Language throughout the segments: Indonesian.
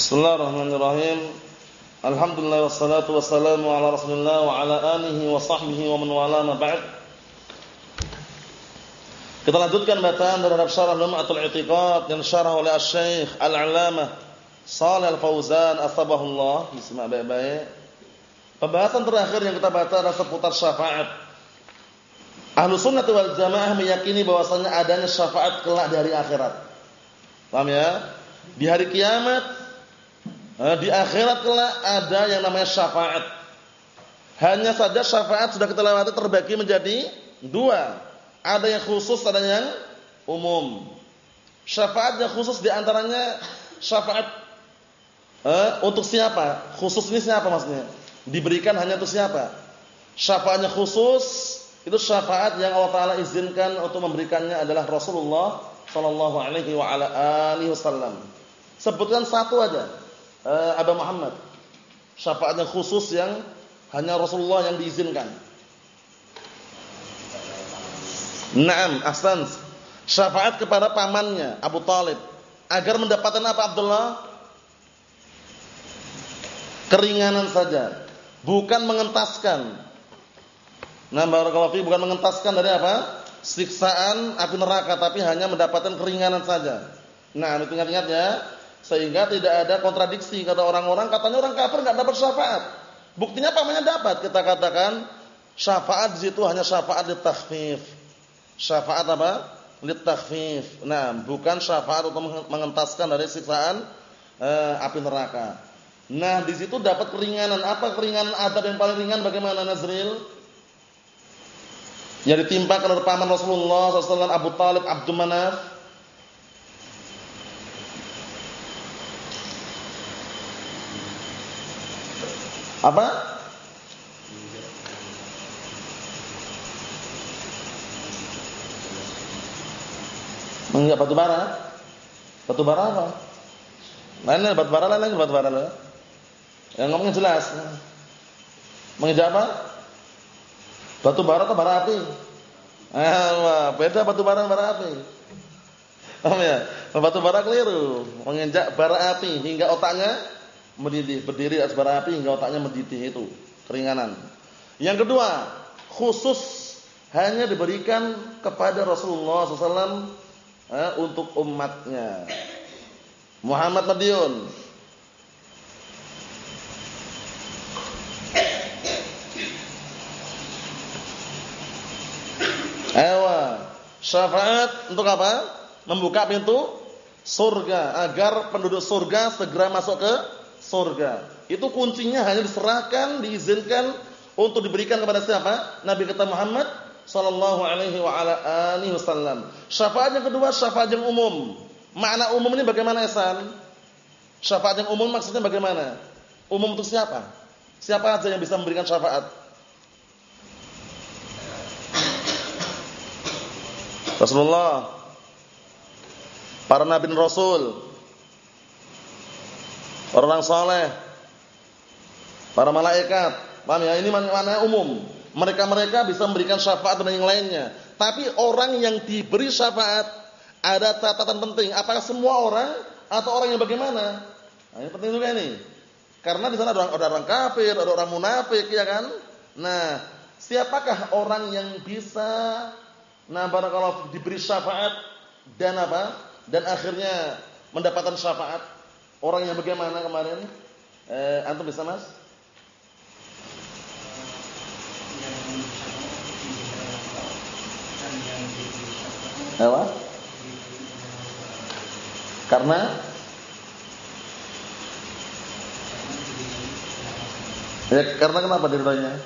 Bismillahirrahmanirrahim. Alhamdulillah wassalatu wassalamu ala Rasulillah wa ala alihi wa sahbihi wa man wala ma ba'd. Kita lanjutkan bacaan terhadap syarah Lum'atul I'tiqad yang syarah oleh Asy-Syaikh Al-'Allamah Shalih Al-Fauzan asbahullah. Bismillah baik-baik. Pembahasan terakhir yang kita baca adalah seputar syafaat. Ahlu sunnah wal jamaah meyakini bahwasanya adanya syafaat kelak dari akhirat. Paham ya? Di hari kiamat di akhirat kelak ada yang namanya syafaat. Hanya saja syafaat sudah kita lewati terbagi menjadi dua. Ada yang khusus, ada yang umum. Syafaat yang khusus di antaranya syafaat eh, untuk siapa? Khusus ini siapa maksudnya? Diberikan hanya untuk siapa? Syafaatnya khusus itu syafaat yang Allah Taala izinkan untuk memberikannya adalah Rasulullah Shallallahu Alaihi Wasallam. Sebutkan satu aja uh, Abu Muhammad. Syafaatnya khusus yang hanya Rasulullah yang diizinkan. Naam, ahsan. Syafaat kepada pamannya Abu Talib agar mendapatkan apa Abdullah? Keringanan saja, bukan mengentaskan. Nah, barakallahu bukan mengentaskan dari apa? Siksaan api neraka tapi hanya mendapatkan keringanan saja. Nah, ingat-ingat ya. Sehingga tidak ada kontradiksi kata orang-orang katanya orang kafir enggak dapat syafaat. Buktinya pamannya dapat. Kita katakan syafaat di situ hanya syafaat li takhfif. Syafaat apa? Li takhfif. Nah, bukan syafaat untuk mengentaskan dari siksaan eh, api neraka. Nah, di situ dapat keringanan. Apa keringanan adab yang paling ringan bagaimana Nazril? Yang ditimpa oleh paman Rasulullah SAW Abu Talib Abdul Manaf Apa? Menginjak batu bara? Batu bara apa? Lain batu bara lain lagi batu bara lain. Yang ngomongnya jelas. Menginjak apa? Batu bara atau bara api? Eh, beda batu bara bara api. Paham ya? Batu bara keliru, menginjak bara api hingga otaknya mendidih, berdiri atas bara api hingga otaknya mendidih itu, keringanan. Yang kedua, khusus hanya diberikan kepada Rasulullah SAW eh, untuk umatnya. Muhammad Madiun. Ewa, syafaat untuk apa? Membuka pintu surga agar penduduk surga segera masuk ke surga. Itu kuncinya hanya diserahkan, diizinkan untuk diberikan kepada siapa? Nabi kita Muhammad sallallahu alaihi wa ala alihi wasallam. Syafaat yang kedua syafaat yang umum. Makna umum ini bagaimana Ihsan? Syafaat yang umum maksudnya bagaimana? Umum untuk siapa? Siapa aja yang bisa memberikan syafaat? Rasulullah, para nabi dan rasul, orang saleh, para malaikat. Paham ya? Ini mana umum. Mereka-mereka bisa memberikan syafaat dan yang lainnya. Tapi orang yang diberi syafaat ada catatan penting. Apakah semua orang atau orang yang bagaimana? Nah, ini penting juga ini. Karena di sana ada orang, ada orang kafir, ada orang munafik, ya kan? Nah, siapakah orang yang bisa nah barakallahu diberi syafaat dan apa? Dan akhirnya mendapatkan syafaat Orang yang bagaimana kemarin? Eh, antum bisa mas? Apa? Karena Ya karena kenapa diridhoinya?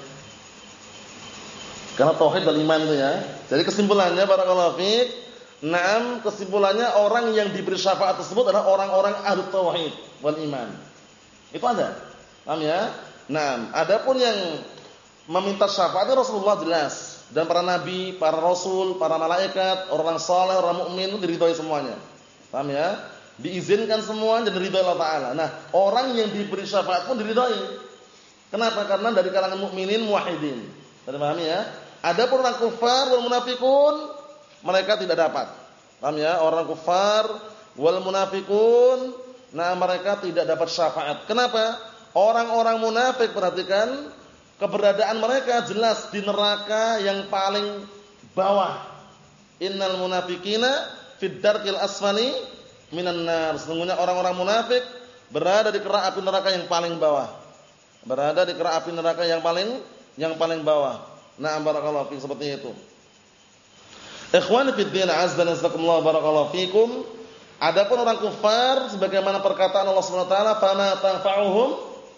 Karena tauhid dan iman itu ya. Jadi kesimpulannya para fiik Naam kesimpulannya orang yang diberi syafaat tersebut adalah orang-orang ahli tauhid wal iman. Itu ada. Paham ya? Naam, adapun yang meminta syafaat Rasulullah jelas dan para nabi, para rasul, para malaikat, orang saleh, orang mukmin diridhoi semuanya. Paham ya? Diizinkan semua dan diridhoi Allah taala. Nah, orang yang diberi syafaat pun diridhoi. Kenapa? Karena dari kalangan mukminin muwahhidin. Paham ya? Adapun orang kafir wal munafiqun mereka tidak dapat. Paham ya? Orang kufar wal munafikun nah mereka tidak dapat syafaat. Kenapa? Orang-orang munafik perhatikan keberadaan mereka jelas di neraka yang paling bawah. Innal munafiqina fid darkil asfali minan nar. Sesungguhnya orang-orang munafik berada di kerak api neraka yang paling bawah. Berada di kerak api neraka yang paling yang paling bawah. Nah, barakallahu fi seperti itu. Ikhwani fid din azza wa barakallahu fikum. Adapun orang kufar sebagaimana perkataan Allah Subhanahu wa taala, "Fama tanfa'uhum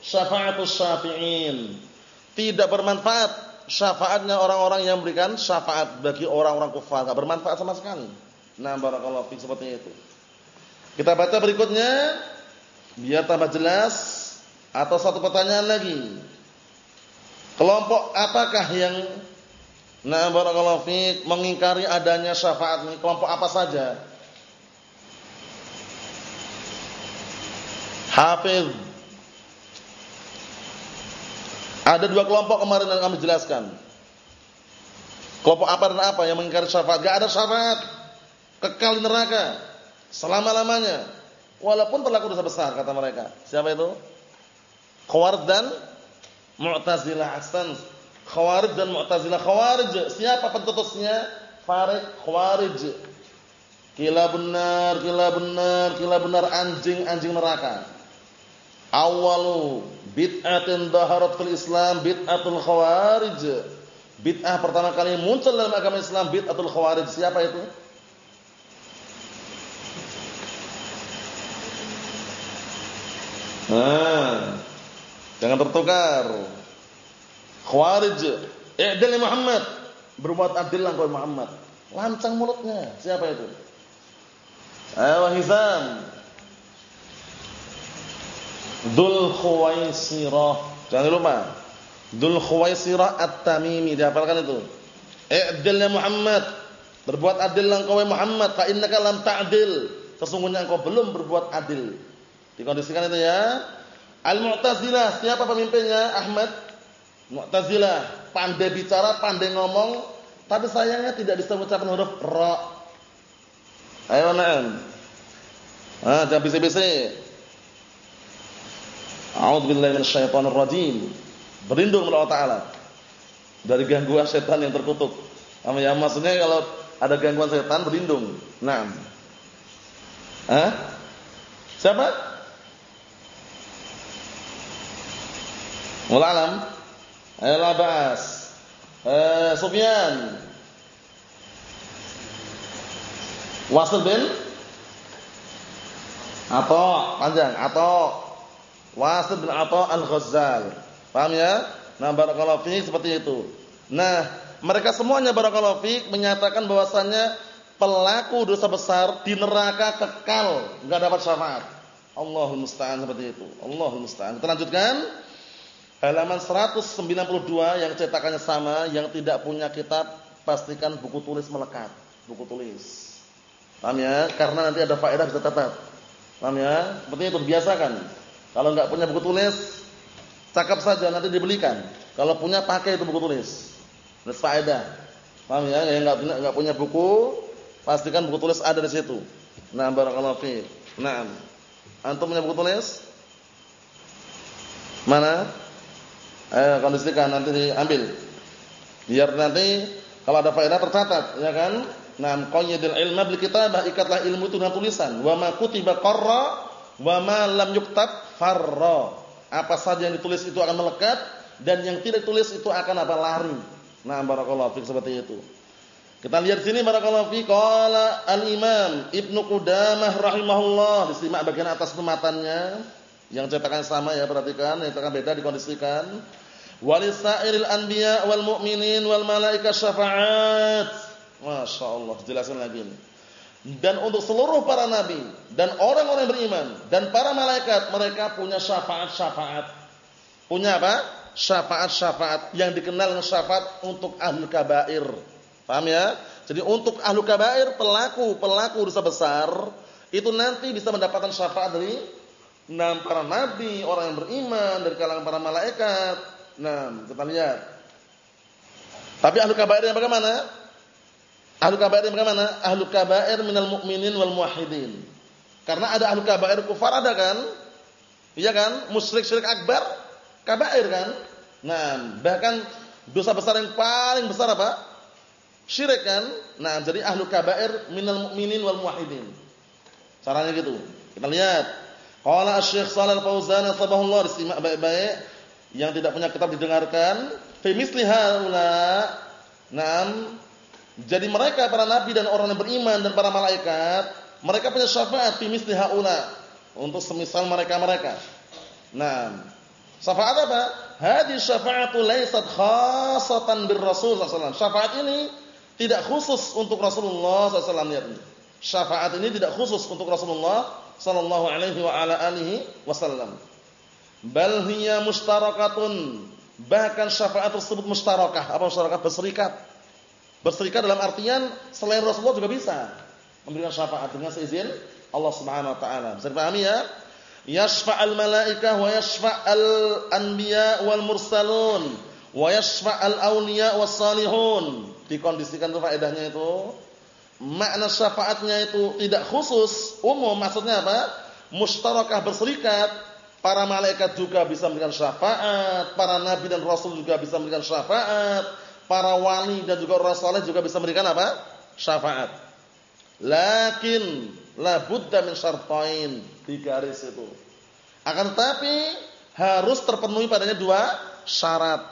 syafa'atus syafi'in." Tidak bermanfaat syafaatnya orang-orang yang memberikan syafaat bagi orang-orang kufar, enggak bermanfaat sama sekali. Nah, barakallahu fiik seperti itu. Kita baca berikutnya biar tambah jelas atau satu pertanyaan lagi. Kelompok apakah yang Nah barakallahu fiik mengingkari adanya syafaat ini kelompok apa saja? Hafiz. Ada dua kelompok kemarin yang kami jelaskan. Kelompok apa dan apa yang mengingkari syafaat? Gak ada syafaat. Kekal di neraka selama-lamanya. Walaupun berlaku dosa besar kata mereka. Siapa itu? Khawarij dan Mu'tazilah Ahsan. Khawarij dan Mu'tazilah. Khawarij, siapa pentutusnya? Farid Khawarij. Kila benar, kila benar, kila benar anjing-anjing neraka. Awalu bid'atin daharat fil Islam bid'atul khawarij. Bid'ah pertama kali muncul dalam agama Islam bid'atul khawarij. Siapa itu? Nah, jangan tertukar. Khawarij, i'dil Muhammad. Berbuat adil lah kau Muhammad. Lancang mulutnya. Siapa itu? Ayo Hizam. Dul Khuwaisirah. Jangan lupa. Dul Khuwaisirah At-Tamimi. Dihafalkan itu. I'dil Muhammad. Berbuat adil lah kau Muhammad. Fa innaka lam. Sesungguhnya engkau belum berbuat adil. Dikondisikan itu ya. Al-Mu'tazilah, siapa pemimpinnya? Ahmad Mu'tazilah, pandai bicara, pandai ngomong, tapi sayangnya tidak bisa mengucapkan huruf ra. Ayo na'am. Ah, jangan bisik-bisik. A'udzubillahi minasyaitonir rajim. Berlindung kepada Allah Taala dari gangguan setan yang terkutuk. Ya, maksudnya kalau ada gangguan setan berlindung. Naam. Hah? Siapa? Mulalam. Labas. Eh, Sufyan. Wasil bin atau panjang atau Wasil bin atau Al-Ghazzal. Paham ya? Nah, barakallahu fiik seperti itu. Nah, mereka semuanya barakallahu fiik menyatakan bahwasannya pelaku dosa besar di neraka kekal, enggak dapat syafaat. Allahul musta'an seperti itu. Allahul musta'an. Kita lanjutkan. Halaman 192 yang cetakannya sama, yang tidak punya kitab pastikan buku tulis melekat, buku tulis. Paham ya? Karena nanti ada faedah bisa catat. Paham ya? Seperti itu biasakan. Kalau enggak punya buku tulis, cakap saja nanti dibelikan. Kalau punya pakai itu buku tulis. Ada faedah. Paham ya? Yang enggak punya enggak punya buku, pastikan buku tulis ada di situ. Nah, barakallahu fi. Nah. Antum punya buku tulis? Mana? Eh, kondisikan nanti diambil. Biar nanti kalau ada faedah tercatat, ya kan? Nah, qayyidil ilma bil kitabah, ikatlah ilmu itu dengan tulisan. Wa ma kutiba qarra wa ma lam yuktab farra. Apa saja yang ditulis itu akan melekat dan yang tidak ditulis itu akan apa? lari. Nah, barakallahu fik seperti itu. Kita lihat sini barakallahu fi qala al-Imam Ibnu Qudamah rahimahullah. Disimak bagian atas matanya. Yang cetakan sama ya, perhatikan, yang cetakan beda dikondisikan. Walisairil anbiya wal mu'minin wal malaika syafa'at. Masya Allah, jelaskan lagi ini. Dan untuk seluruh para nabi dan orang-orang beriman dan para malaikat mereka punya syafaat-syafaat. Punya apa? Syafaat-syafaat yang dikenal dengan syafaat untuk ahli kabair. Paham ya? Jadi untuk ahli kabair pelaku pelaku dosa besar itu nanti bisa mendapatkan syafaat dari Nah, para nabi, orang yang beriman dari kalangan para malaikat. Nah, kita lihat. Tapi ahlu kabair yang bagaimana? Ahlu kabair yang bagaimana? Ahlu kabair minal mu'minin wal muwahhidin. Karena ada ahlu kabair kufar ada kan? Iya kan? Musyrik syirik akbar kabair kan? Nah, bahkan dosa besar yang paling besar apa? Syirik kan? Nah, jadi ahlu kabair minal mu'minin wal muwahhidin. Caranya gitu. Kita lihat. Qala Asy-Syaikh Shalal Fauzan sabahullah disimak baik-baik yang tidak punya kitab didengarkan. Fi misli haula. Naam. Jadi mereka para nabi dan orang yang beriman dan para malaikat, mereka punya syafaat fi misli haula untuk semisal mereka-mereka. Nah, syafaat apa? Hadis syafa'atu laysat khassatan bir Rasul sallallahu Syafaat ini tidak khusus untuk Rasulullah sallallahu alaihi Syafaat ini tidak khusus untuk Rasulullah sallallahu alaihi wa ala alihi wasallam. Bal hiya mustarakatun. Bahkan syafaat tersebut mustarakah. Apa mustarakah? Berserikat. Berserikat dalam artian selain Rasulullah juga bisa memberikan syafaat dengan seizin Allah Subhanahu wa taala. Bisa dipahami ya? Yashfa'al malaikah wa yashfa'al anbiya wal mursalun wa yashfa'al awliya was salihun. Dikondisikan itu faedahnya itu. Makna syafaatnya itu tidak khusus, umum maksudnya apa? Mustarakah berserikat. Para malaikat juga bisa memberikan syafaat, para nabi dan rasul juga bisa memberikan syafaat, para wali dan juga orang saleh juga bisa memberikan apa? Syafaat. Lakin la budda min syartain di garis itu. Akan tetapi harus terpenuhi padanya dua syarat.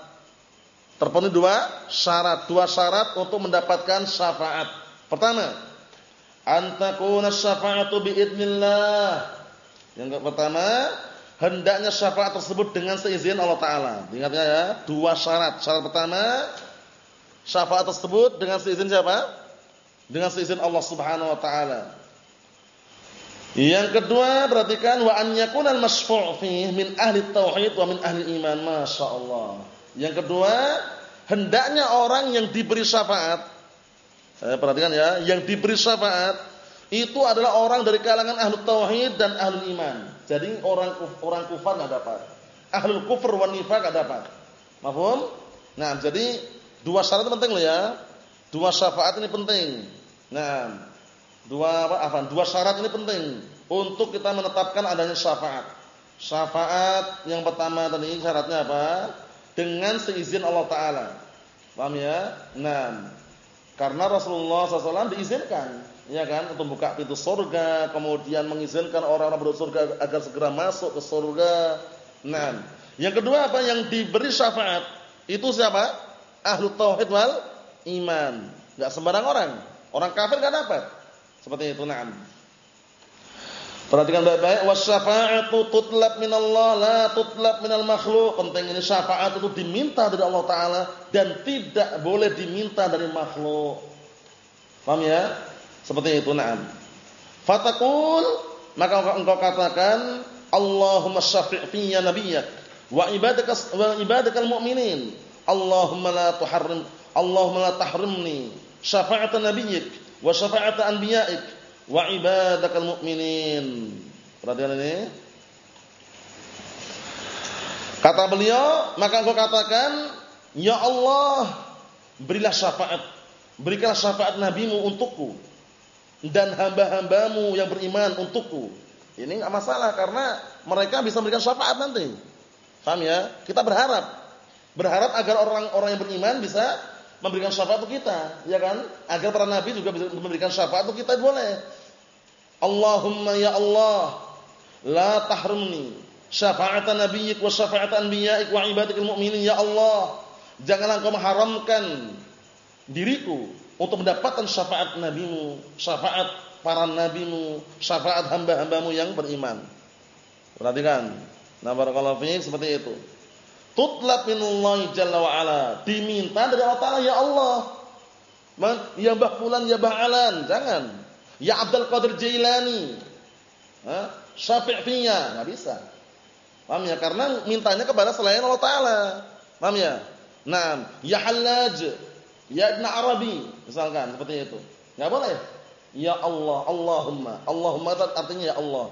Terpenuhi dua syarat, dua syarat untuk mendapatkan syafaat. Pertama, antakuna syafa'atu biidznillah. Yang pertama, hendaknya syafaat tersebut dengan seizin Allah taala. Ingatnya ya, dua syarat. Syarat pertama, syafaat tersebut dengan seizin siapa? Dengan seizin Allah Subhanahu wa taala. Yang kedua, perhatikan wa an yakuna al-masyfu' min ahli tauhid wa min ahli iman. Masyaallah. Yang kedua, hendaknya orang yang diberi syafaat eh, perhatikan ya, yang diberi syafaat itu adalah orang dari kalangan ahli tauhid dan ahli iman. Jadi orang orang kufar enggak dapat. Ahlul kufur wan nifaq enggak dapat. Paham? Nah, jadi dua syarat penting loh ya. Dua syafaat ini penting. Nah, Dua apa? Afan, dua syarat ini penting untuk kita menetapkan adanya syafaat. Syafaat yang pertama tadi syaratnya apa? Dengan seizin Allah taala. Paham ya? Nah, karena Rasulullah SAW diizinkan, ya kan, untuk buka pintu surga, kemudian mengizinkan orang-orang bersurga agar segera masuk ke surga. Nah, yang kedua apa? Yang diberi syafaat itu siapa? Ahlu tauhid wal iman. Enggak sembarang orang. Orang kafir enggak dapat. Seperti itu na'am. Perhatikan baik-baik wasyafa'atu tutlab minallah la tutlab minal makhluk. Penting ini syafaat itu diminta dari Allah taala dan tidak boleh diminta dari makhluk. Paham ya? Seperti itu na'am. Fatakul maka engkau katakan Allahumma syafi' fiyya nabiyyak wa ibadaka wa ibadakal mu'minin. Allahumma la tuharrim Allahumma la tahrimni syafa'ata nabiyyik wa syafa'ata anbiya'ik wa ibadakal mu'minin. Perhatikan ini. Kata beliau, maka engkau katakan, Ya Allah, berilah syafaat. Berikanlah syafaat nabimu untukku. Dan hamba-hambamu yang beriman untukku. Ini enggak masalah karena mereka bisa memberikan syafaat nanti. Paham ya? Kita berharap. Berharap agar orang-orang yang beriman bisa memberikan syafaat untuk kita, ya kan? Agar para nabi juga bisa memberikan syafaat untuk kita boleh. Allahumma ya Allah, la tahrimni syafaat nabiyyik wa syafaat anbiya'ik wa ibadikal mu'minin ya Allah. Janganlah engkau mengharamkan diriku untuk mendapatkan syafaat nabimu, syafaat para nabimu, syafaat hamba-hambamu yang beriman. Perhatikan. Nah, barakallahu fiik seperti itu. Tutlab minallahi jalla wa ala. Diminta dari Allah Ta'ala, ya Allah. Ya Mbah Fulan, ya Mbah. Jangan. Ya Abdul Qadir Jailani. Syafi' fiyya. Nggak bisa. Paham ya? Karena mintanya kepada selain Allah Ta'ala. Paham ya? Nah, ya Hallaj. Ya Ibn Arabi. Misalkan, seperti itu. Nggak boleh. Ya Allah, Allahumma. Allahumma artinya ya Allah.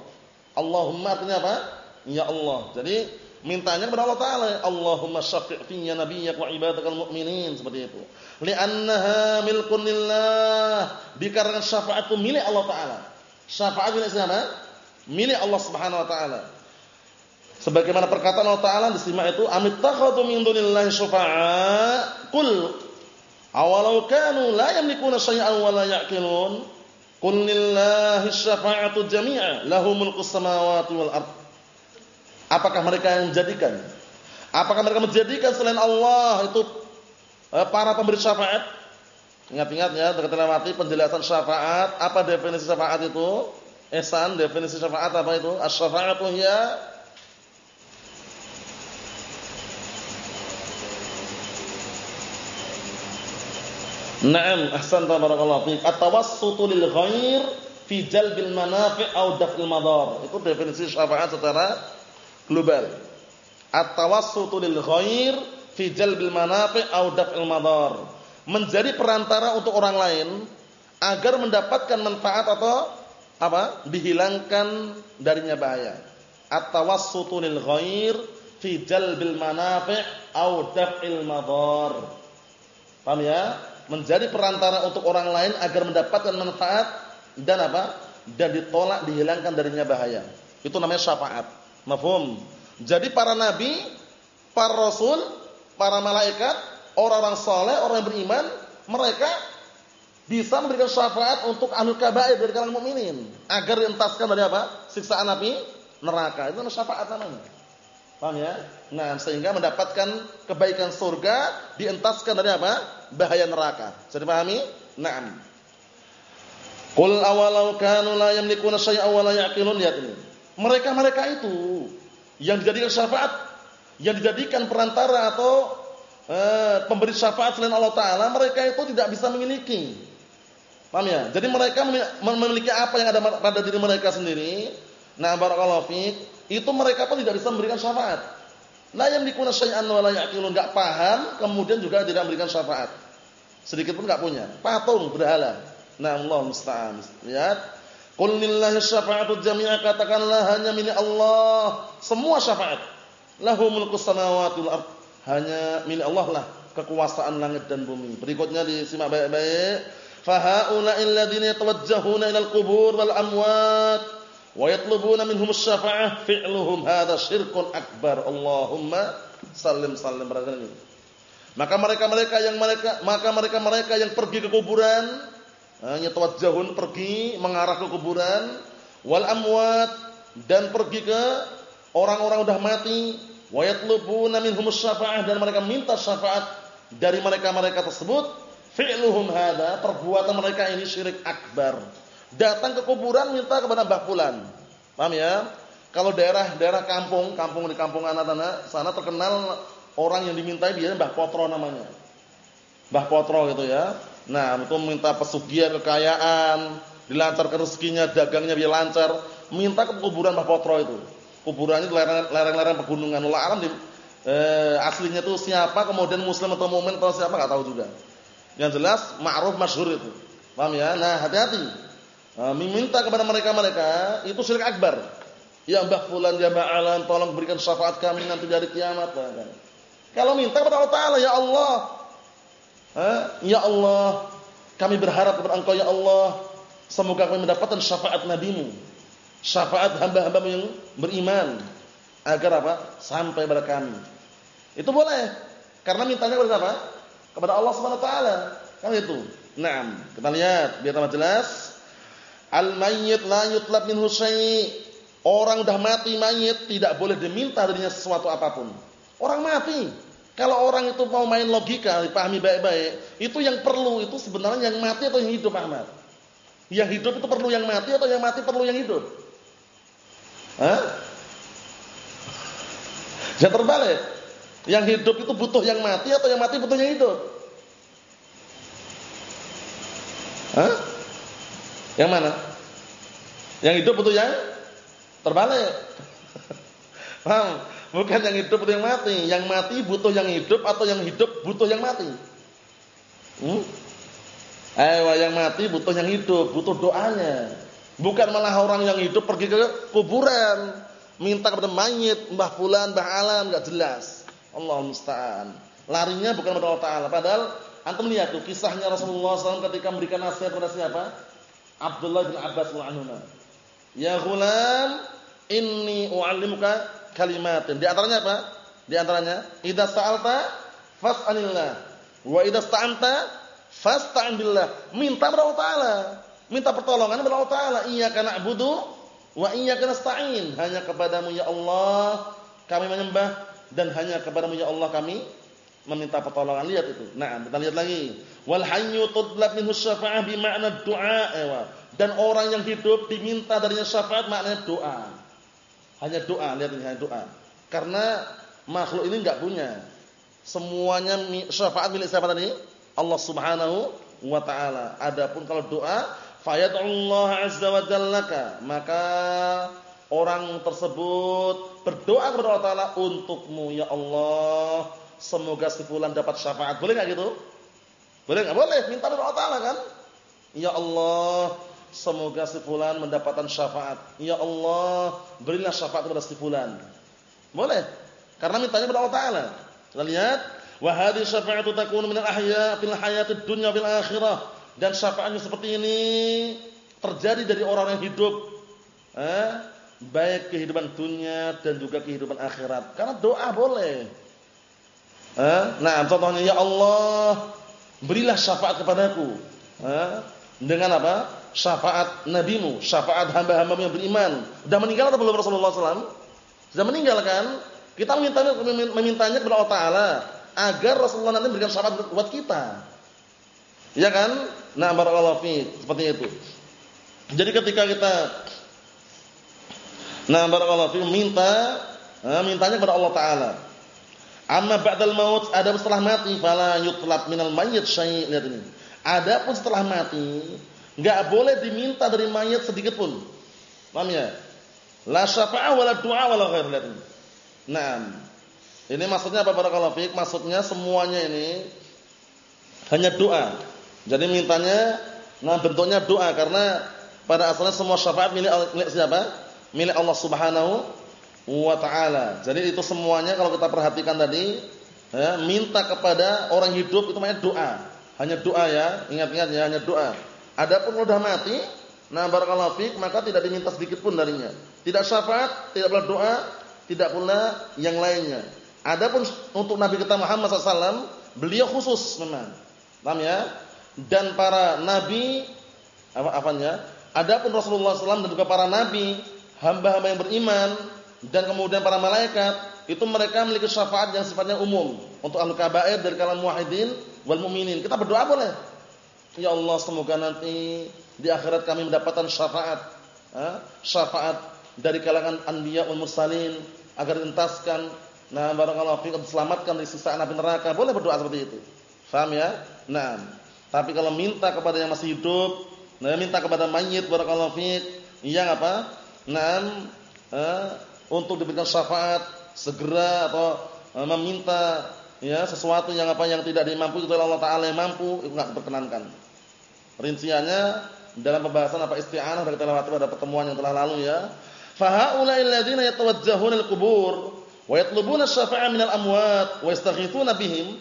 Allahumma artinya apa? Ya Allah. Jadi Mintanya kepada Allah Taala, Allahumma syafi' fiyya nabiyyak wa ibadakal mu'minin seperti itu. Li'annaha milkun lillah. Dikarenakan syafaat itu milik Allah Taala. Syafaat milik siapa? milik Allah Subhanahu wa taala. Sebagaimana perkataan Allah Taala disimak itu amittakhadhu min dunillahi syufa'a qul awalau kanu la yamlikuna syai'an wa la ya'qilun qul lillahi syafa'atu jami'a lahu mulku samawati wal ard Apakah mereka yang menjadikan Apakah mereka menjadikan selain Allah itu eh, para pemberi syafaat? Ingat-ingat ya, terlewati penjelasan syafaat. Apa definisi syafaat itu? Esan, definisi syafaat apa itu? Asy-syafa'atu hiya Naam, ahsan barakallahu fiik. At-tawassutu lil ghair fi jalbil manafi' aw daf'il madar. Itu definisi syafaat secara global. At-tawassutu lil ghair fi jalbil manafi' aw daf'il madar. Menjadi perantara untuk orang lain agar mendapatkan manfaat atau apa? dihilangkan darinya bahaya. At-tawassutu lil ghair fi jalbil manafi' aw daf'il madar. Paham ya? menjadi perantara untuk orang lain agar mendapatkan manfaat dan apa? dan ditolak dihilangkan darinya bahaya. Itu namanya syafaat. Mafhum? Jadi para nabi, para rasul, para malaikat, orang-orang saleh, orang yang beriman, mereka bisa memberikan syafaat untuk ahlul kabair dari kalangan mukminin agar dientaskan dari apa? siksaan api neraka. Itu namanya syafaat namanya. Paham ya? Nah, sehingga mendapatkan kebaikan surga dientaskan dari apa? Bahaya neraka. Bisa dipahami? Naam. Qul awalau kanu la yamlikuna syai'an wa la ya'qilun lihat ini. Mereka-mereka itu yang dijadikan syafaat, yang dijadikan perantara atau eh, pemberi syafaat selain Allah taala, mereka itu tidak bisa memiliki. Paham ya? Jadi mereka memiliki apa yang ada pada diri mereka sendiri. Nah, barakallahu fiik itu mereka pun tidak bisa memberikan syafaat. La yamlikuna syai'an wa la ya'qilun, enggak paham, kemudian juga tidak memberikan syafaat. Sedikit pun enggak punya. Patung berhala. Nah, Allah musta'an. Lihat. Qul lillahi syafa'atu jami'a katakanlah hanya milik Allah semua syafaat. Lahu mulku samawati wal ard. Hanya milik Allah lah kekuasaan langit dan bumi. Berikutnya disimak baik-baik. Fa haula'il ladzina yatawajjahuna ilal qubur wal amwat wa yatlubuna minhum syafa'ah fi'luhum hadha syirkun akbar Allahumma sallim sallim barangkali maka mereka-mereka yang mereka maka mereka-mereka yang pergi ke kuburan hanya tawajjahun pergi mengarah ke kuburan wal amwat dan pergi ke orang-orang udah mati wa yatlubuna minhum syafa'ah dan mereka minta syafaat dari mereka-mereka tersebut fi'luhum hadha perbuatan mereka ini syirik akbar Datang ke kuburan minta kepada Mbah Fulan. Paham ya? Kalau daerah-daerah kampung, kampung di kampung anak-anak sana terkenal orang yang dimintai dia Mbah Potro namanya. Mbah Potro gitu ya. Nah, itu minta pesugihan kekayaan, dilancarkan rezekinya, dagangnya biar lancar, minta ke kuburan Mbah Potro itu. Kuburannya di lereng-lereng pegunungan. Allah alam di eh, aslinya itu siapa, kemudian muslim atau mukmin atau siapa enggak tahu juga. Yang jelas ma'ruf masyhur itu. Paham ya? Nah, hati-hati. Nah, meminta kepada mereka-mereka itu syirik akbar. Ya Mbah fulan ya Mbah Alan tolong berikan syafaat kami nanti dari kiamat. Nah, kan. Kalau minta kepada Allah Taala ya Allah. Ya Allah, kami berharap kepada Engkau ya Allah, semoga kami mendapatkan syafaat nabimu. Syafaat hamba-hambamu yang beriman agar apa? Sampai kepada kami. Itu boleh. Karena mintanya kepada siapa? Kepada Allah Subhanahu wa taala. Kan itu. Naam, kita lihat biar tambah jelas. Al-mayyit la yutlab minhu syai'. Orang udah mati mayit tidak boleh diminta darinya sesuatu apa pun. Orang mati. Kalau orang itu mau main logika, dipahami baik-baik, itu yang perlu itu sebenarnya yang mati atau yang hidup Ahmad? Yang hidup itu perlu yang mati atau yang mati perlu yang hidup? Hah? Ya terbalik. Yang hidup itu butuh yang mati atau yang mati butuh yang hidup? Hah? Yang mana? Yang hidup butuh yang terbalik. Paham? Bukan yang hidup butuh yang mati. Yang mati butuh yang hidup atau yang hidup butuh yang mati. Hmm? Ayo, yang mati butuh yang hidup, butuh doanya. Bukan malah orang yang hidup pergi ke kuburan, minta kepada mayit, Mbah Fulan, Mbah Alam, enggak jelas. Allah musta'an. Larinya bukan kepada Allah Taala. Padahal antum lihat tuh kisahnya Rasulullah SAW ketika memberikan nasihat kepada siapa? Abdullah bin Abbas radhiyallahu Ya ghulam, inni u'allimuka kalimatin. Di antaranya apa? Di antaranya, idza sa'alta fas'alillah wa idza sta'anta fasta'in billah. Minta kepada Allah Taala. Minta pertolongan kepada Allah Taala. Iyyaka na'budu wa iyyaka nasta'in. Hanya kepadamu ya Allah kami menyembah dan hanya kepadamu ya Allah kami meminta pertolongan. Lihat itu. Nah, kita lihat lagi. Wal hayyu tudlab minhu syafa'ah bi makna du'a. Ewa. Dan orang yang hidup diminta darinya syafaat maknanya doa. Hanya doa, lihat ini hanya doa. Karena makhluk ini enggak punya. Semuanya syafaat milik siapa tadi? Allah Subhanahu wa taala. Adapun kalau doa, fayad'ullah azza wa jallaka, maka orang tersebut berdoa kepada Allah taala untukmu ya Allah, semoga si fulan dapat syafaat. Boleh enggak gitu? Boleh enggak? Boleh, minta kepada Allah taala kan? Ya Allah, semoga si fulan mendapatkan syafaat. Ya Allah, berilah syafaat kepada si fulan. Boleh. Karena mintanya kepada Allah taala. Kita lihat, wa hadhihi syafa'atu takunu min al-ahya fil hayatid dunya fil akhirah. Dan syafaatnya seperti ini terjadi dari orang yang hidup. Eh, baik kehidupan dunia dan juga kehidupan akhirat. Karena doa boleh. Eh, nah, contohnya ya Allah, berilah syafaat kepadaku. Eh, dengan apa? Syafaat nabimu, syafaat hamba-hambamu yang beriman. Sudah meninggal atau belum Rasulullah SAW? Sudah meninggal kan? Kita memintanya, memintanya kepada Allah Ta'ala agar Rasulullah nanti memberikan syafaat buat kita. Ya kan? Nah, barakallahu fi, seperti itu. Jadi ketika kita Nah, barakallahu fi minta, nah, mintanya kepada Allah Ta'ala. Amma ba'dal maut, ada setelah mati fala yutlab minal mayyit syai'. Lihat ini. Adapun setelah mati, Enggak boleh diminta dari mayat sedikit pun. Paham ya? La syafa'ah wala du'a wala ghair. Nah, ini maksudnya apa barakallahu fiik? Maksudnya semuanya ini hanya doa. Jadi mintanya nah bentuknya doa karena pada asalnya semua syafaat milik, milik siapa? Milik Allah Subhanahu wa taala. Jadi itu semuanya kalau kita perhatikan tadi ya, minta kepada orang hidup itu namanya doa. Hanya doa ya, ingat-ingat ya, hanya doa. Adapun sudah mati, nah barakallahu fik, maka tidak diminta sedikit pun darinya. Tidak syafaat, tidak pula doa, tidak pula yang lainnya. Adapun untuk Nabi kita Muhammad SAW, beliau khusus memang. Paham ya? Dan para nabi apa apanya? Adapun Rasulullah SAW dan juga para nabi, hamba-hamba yang beriman dan kemudian para malaikat, itu mereka memiliki syafaat yang sifatnya umum untuk ahlu kabair dari kalangan muwahhidin wal mu'minin. Kita berdoa boleh. Ya Allah semoga nanti di akhirat kami mendapatkan syafaat. Syafaat dari kalangan anbiya wal mursalin agar entaskan nah barakallahu fiikum selamatkan dari siksa api neraka. Boleh berdoa seperti itu. Faham ya? Nah, tapi kalau minta kepada yang masih hidup, nah minta kepada mayit barakallahu fiik yang apa? Nah, eh, untuk diberikan syafaat segera atau eh, meminta ya sesuatu yang apa yang tidak dimampu itu Allah taala yang mampu itu enggak diperkenankan. Rinciannya dalam pembahasan apa isti'anah dari kita lewati pada pertemuan yang telah lalu ya. Fa haula'il ladzina yatawajjahuna al-qubur wa yatlubuna asy-syafaa'a minal amwat wa yastaghithuna bihim.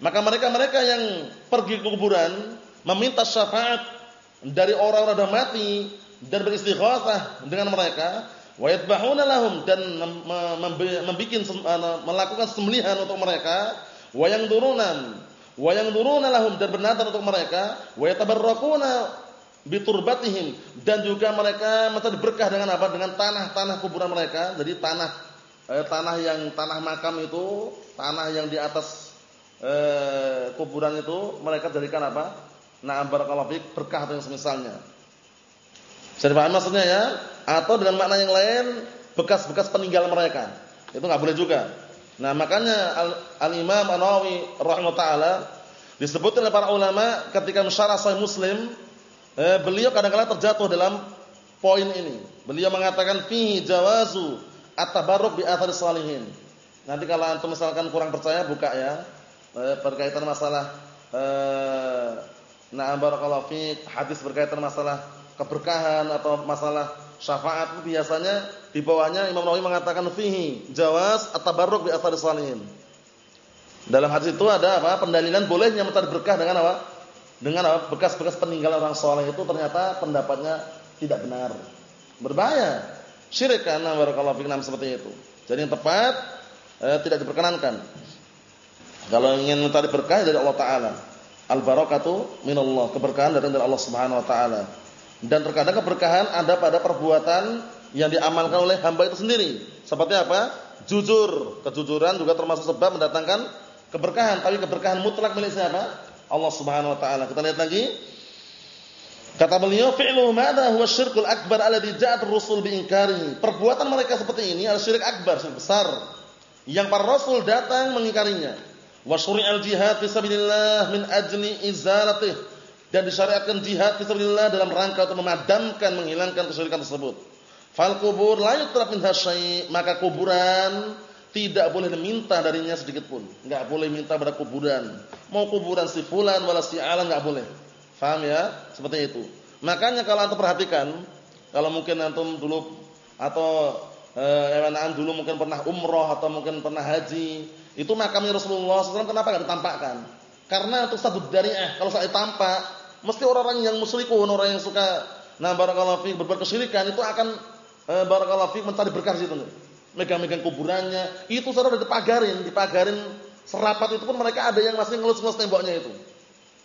Maka mereka-mereka yang pergi ke kuburan meminta syafaat dari orang-orang yang mati dan beristighatsah dengan mereka wa yadbahuna lahum dan membikin melakukan sembelihan untuk mereka wa yang turunan wa yang turuna lahum dan bernadar untuk mereka. Wa yatabarrakuna biturbatihim dan juga mereka minta berkah dengan apa? Dengan tanah-tanah kuburan mereka. Jadi tanah eh, tanah yang tanah makam itu tanah yang di atas eh, kuburan itu mereka jadikan apa? Nah barakallahu berkah atau yang semisalnya. Bisa dipahami maksudnya ya? Atau dengan makna yang lain bekas-bekas peninggalan mereka. Itu nggak boleh juga. Nah, makanya Al-Imam Al An-Nawawi rahimahullah taala disebutkan oleh para ulama ketika mensyarah Sahih Muslim, eh, beliau kadang-kadang terjatuh dalam poin ini. Beliau mengatakan fihi jawazu at-tabarruk bi athari salihin. Nanti kalau antum misalkan kurang percaya buka ya. Eh, berkaitan masalah eh, nah barakallahu fiik hadis berkaitan masalah keberkahan atau masalah syafaat itu biasanya di bawahnya Imam Nawawi mengatakan fihi jawaz at-tabarruk bi athari salihin. Dalam hadis itu ada apa? Pendalilan bolehnya mencari berkah dengan apa? Dengan apa? Bekas-bekas peninggalan orang soleh itu ternyata pendapatnya tidak benar. Berbahaya. Syirik karena barakallahu fikum seperti itu. Jadi yang tepat eh, tidak diperkenankan. Kalau ingin mencari berkah dari Allah taala. Al barakatu minallah, keberkahan dari Allah Subhanahu wa taala. Dan terkadang keberkahan ada pada perbuatan yang diamalkan oleh hamba itu sendiri. Seperti apa? Jujur. Kejujuran juga termasuk sebab mendatangkan keberkahan, tapi keberkahan mutlak milik siapa? Allah Subhanahu wa taala. Kita lihat lagi. Kata beliau, "Fi'luhu madza huwa syirkul akbar alladhi ja'at ar-rusul bi'inkari." Perbuatan mereka seperti ini adalah syirik akbar, syirik besar yang para rasul datang mengingkarinya. Wa syuri'al jihad fi sabilillah min ajli izalatih dan disyariatkan jihad fi sabilillah dalam rangka untuk memadamkan, menghilangkan kesyirikan tersebut. Fal kubur la yutraf minha maka kuburan tidak boleh diminta darinya sedikit pun. Enggak boleh minta pada kuburan. Mau kuburan si fulan wala si alan enggak boleh. Faham ya? Seperti itu. Makanya kalau antum perhatikan, kalau mungkin antum dulu atau eh dulu mungkin pernah umroh atau mungkin pernah haji, itu makamnya Rasulullah SAW kenapa enggak ditampakkan? Karena untuk satu eh kalau saya tampak, mesti orang-orang yang musyrikun, orang yang suka nah barakallahu fiik berbuat kesyirikan itu akan eh, barakallahu fiik mencari berkah situ megang-megang kuburannya, itu sudah dipagarin, dipagarin serapat itu pun mereka ada yang masih ngelus-ngelus temboknya itu.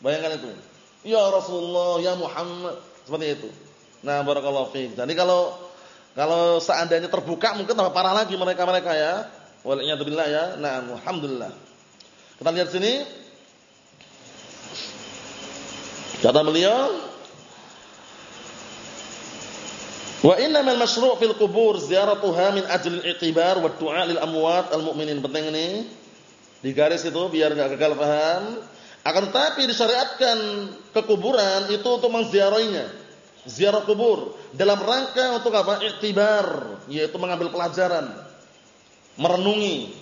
Bayangkan itu. Ya Rasulullah, ya Muhammad, seperti itu. Nah, barakallahu fiik. Jadi kalau kalau seandainya terbuka mungkin tambah parah lagi mereka-mereka ya. Waliyadzubillah ya. Nah, alhamdulillah. Kita lihat sini. Kata beliau, Wa innamal masyru' fil qubur ziyaratuha min ajli al-i'tibar wa du'a lil amwat al-mu'minin. Penting ini. Di garis itu biar enggak gagal paham. Akan tetapi disyariatkan ke kuburan itu untuk mengziarahinya. Ziarah kubur dalam rangka untuk apa? I'tibar, yaitu mengambil pelajaran, merenungi,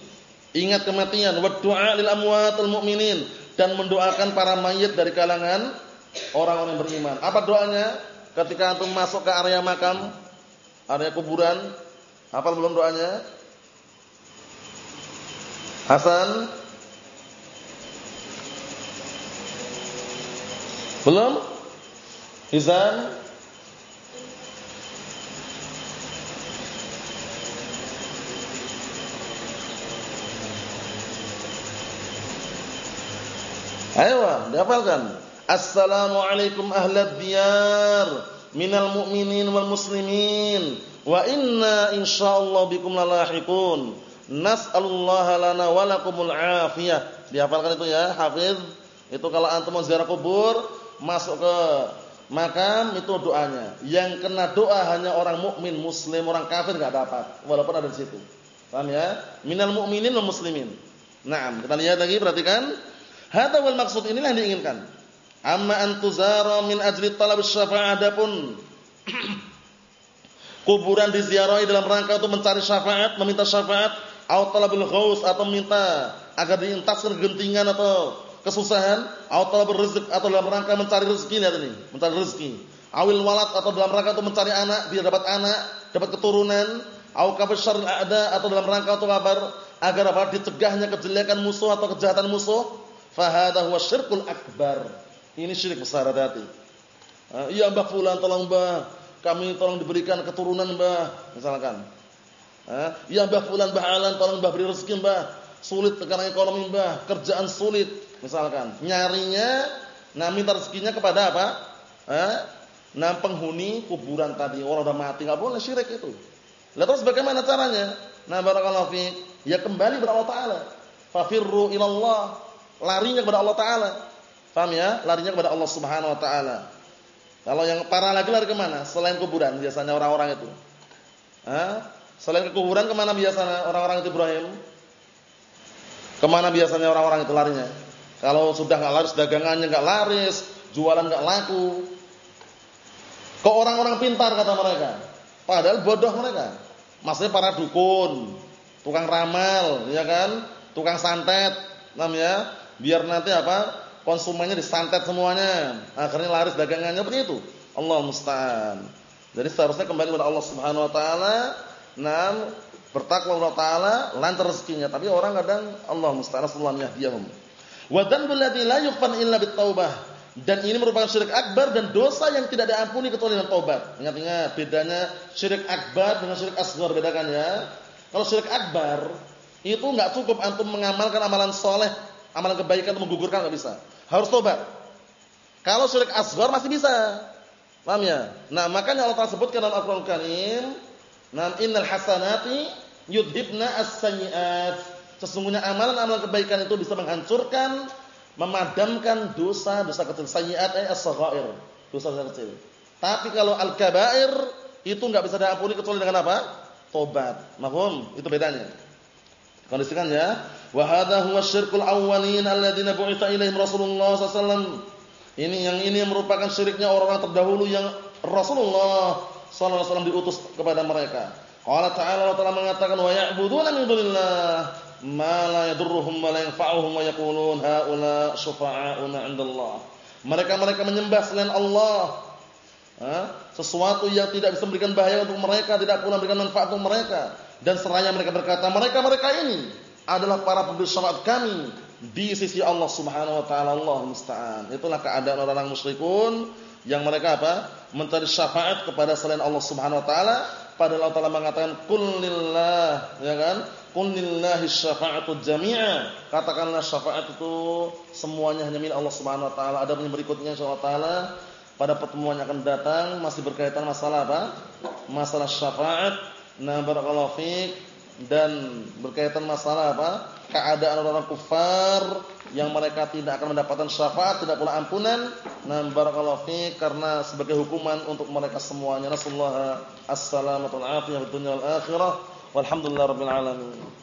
ingat kematian, du'a lil amwat al-mu'minin dan mendoakan para mayit dari kalangan orang-orang beriman. Apa doanya? Ketika antum masuk ke area makam, area kuburan, apa belum doanya? Hasan Belum? Izan Ayo, dihafalkan. Assalamualaikum ahlad diyar minal mu'minin wal muslimin. Wa inna insyaallah bikum lalahiqun nas'alullaha lana wa lakumul afiyah. Dihafalkan itu ya hafiz. Itu kalau antum mau ziarah kubur masuk ke makam itu doanya. Yang kena doa hanya orang mukmin muslim orang kafir enggak dapat. Walaupun ada di situ. Paham ya? Minal mu'minin wal muslimin. Nah kita lihat lagi perhatikan. Hada wal maksud inilah yang diinginkan Amma antuzara min ajli talab syafa'ah adapun kuburan diziarahi dalam rangka untuk mencari syafaat, meminta syafaat, atau talabul ghaus atau minta agar dientaskan gentingan atau kesusahan, atau talabul rizq atau dalam rangka mencari rezeki lihat ini, mencari rezeki. Awil walad atau dalam rangka untuk mencari anak, biar dapat anak, dapat keturunan, au kabasyar ada atau dalam rangka untuk kabar agar apa dicegahnya kejelekan musuh atau kejahatan musuh, fahada huwa syirkul akbar. Ini syirik besar hati-hati. Iya Mbah Fulan tolong Mbah, kami tolong diberikan keturunan Mbah, misalkan. Iya Mbah Fulan Mbah Alan tolong Mbah beri rezeki Mbah. Sulit karena ekonomi Mbah, kerjaan sulit, misalkan. Nyarinya nah minta rezekinya kepada apa? Eh? Nah penghuni kuburan tadi, orang udah mati enggak boleh syirik itu. Lalu terus bagaimana caranya? Nah barakallahu fiik, ya kembali kepada Allah taala. Fafirru ilallah, larinya kepada Allah taala. Paham ya? Larinya kepada Allah Subhanahu wa taala. Kalau yang parah lagi lari ke mana? Selain kuburan biasanya orang-orang itu. Hah? Selain ke kuburan ke mana biasanya orang-orang itu Ibrahim? Ke mana biasanya orang-orang itu larinya? Kalau sudah nggak laris dagangannya nggak laris, jualan nggak laku. Ke orang-orang pintar kata mereka. Padahal bodoh mereka. Maksudnya para dukun, tukang ramal, ya kan? Tukang santet namanya. Biar nanti apa? Konsumennya disantet semuanya, akhirnya laris dagangannya seperti itu. Allah musta'an. Jadi seharusnya kembali kepada Allah Subhanahu wa taala, nam bertakwa kepada taala, lancar rezekinya. Tapi orang kadang Allah musta'an sallallahu yahdihum. Wa dzambul ladzi la yughfar illa bitaubah. Dan ini merupakan syirik akbar dan dosa yang tidak diampuni kecuali dengan taubat. Ingat-ingat bedanya syirik akbar dengan syirik asghar bedakan ya. Kalau syirik akbar itu enggak cukup antum mengamalkan amalan soleh, amalan kebaikan untuk menggugurkan enggak bisa. Harus taubat. Kalau syirik asghar masih bisa. Paham ya? Nah, makanya Allah Ta'ala sebutkan dalam Al-Qur'an Karim, "Nam innal hasanati yudhibna as-sayyi'at." Sesungguhnya amalan-amalan kebaikan itu bisa menghancurkan memadamkan dosa-dosa kecil sayyiat ay as-saghair, dosa-dosa kecil. Tapi kalau al-kaba'ir itu enggak bisa diampuni kecuali dengan apa? Tobat. Mahum, itu bedanya. Kondisikan ya. Wa hadha huwa syirkul awwalin alladziina bu'itsa ilaihim Rasulullah sallallahu Ini yang ini merupakan syiriknya orang-orang terdahulu yang Rasulullah sallallahu alaihi diutus kepada mereka. Allah Ta'ala mengatakan wa ya'buduna min dunillah ma la yadurruhum wa la yanfa'uhum wa yaqulun haula syufa'auna 'indallah. Mereka-mereka menyembah selain Allah. Sesuatu yang tidak bisa memberikan bahaya untuk mereka, tidak pula memberikan manfaat untuk mereka. Dan seraya mereka berkata, mereka-mereka ini adalah para pemberi syafaat kami. Di sisi Allah Subhanahu wa taala. Allah musta'an. Itulah keadaan orang-orang musyrikun yang mereka apa? Mencari syafaat kepada selain Allah Subhanahu wa taala. Padahal Allah Taala mengatakan qul lillah ya kan? Qul lillahi syafa'atu jami'a. Katakanlah syafaat itu semuanya hanya milik Allah Subhanahu wa taala. Ada yang berikutnya insyaallah taala pada pertemuan yang akan datang masih berkaitan masalah apa? Masalah syafaat. Nah barakallahu fiik dan berkaitan masalah apa keadaan orang-orang kufar yang mereka tidak akan mendapatkan syafaat, tidak pula ampunan. Nah, barakallahu fi karena sebagai hukuman untuk mereka semuanya. Fid dunya wal akhirah. Walhamdulillahirabbil alamin.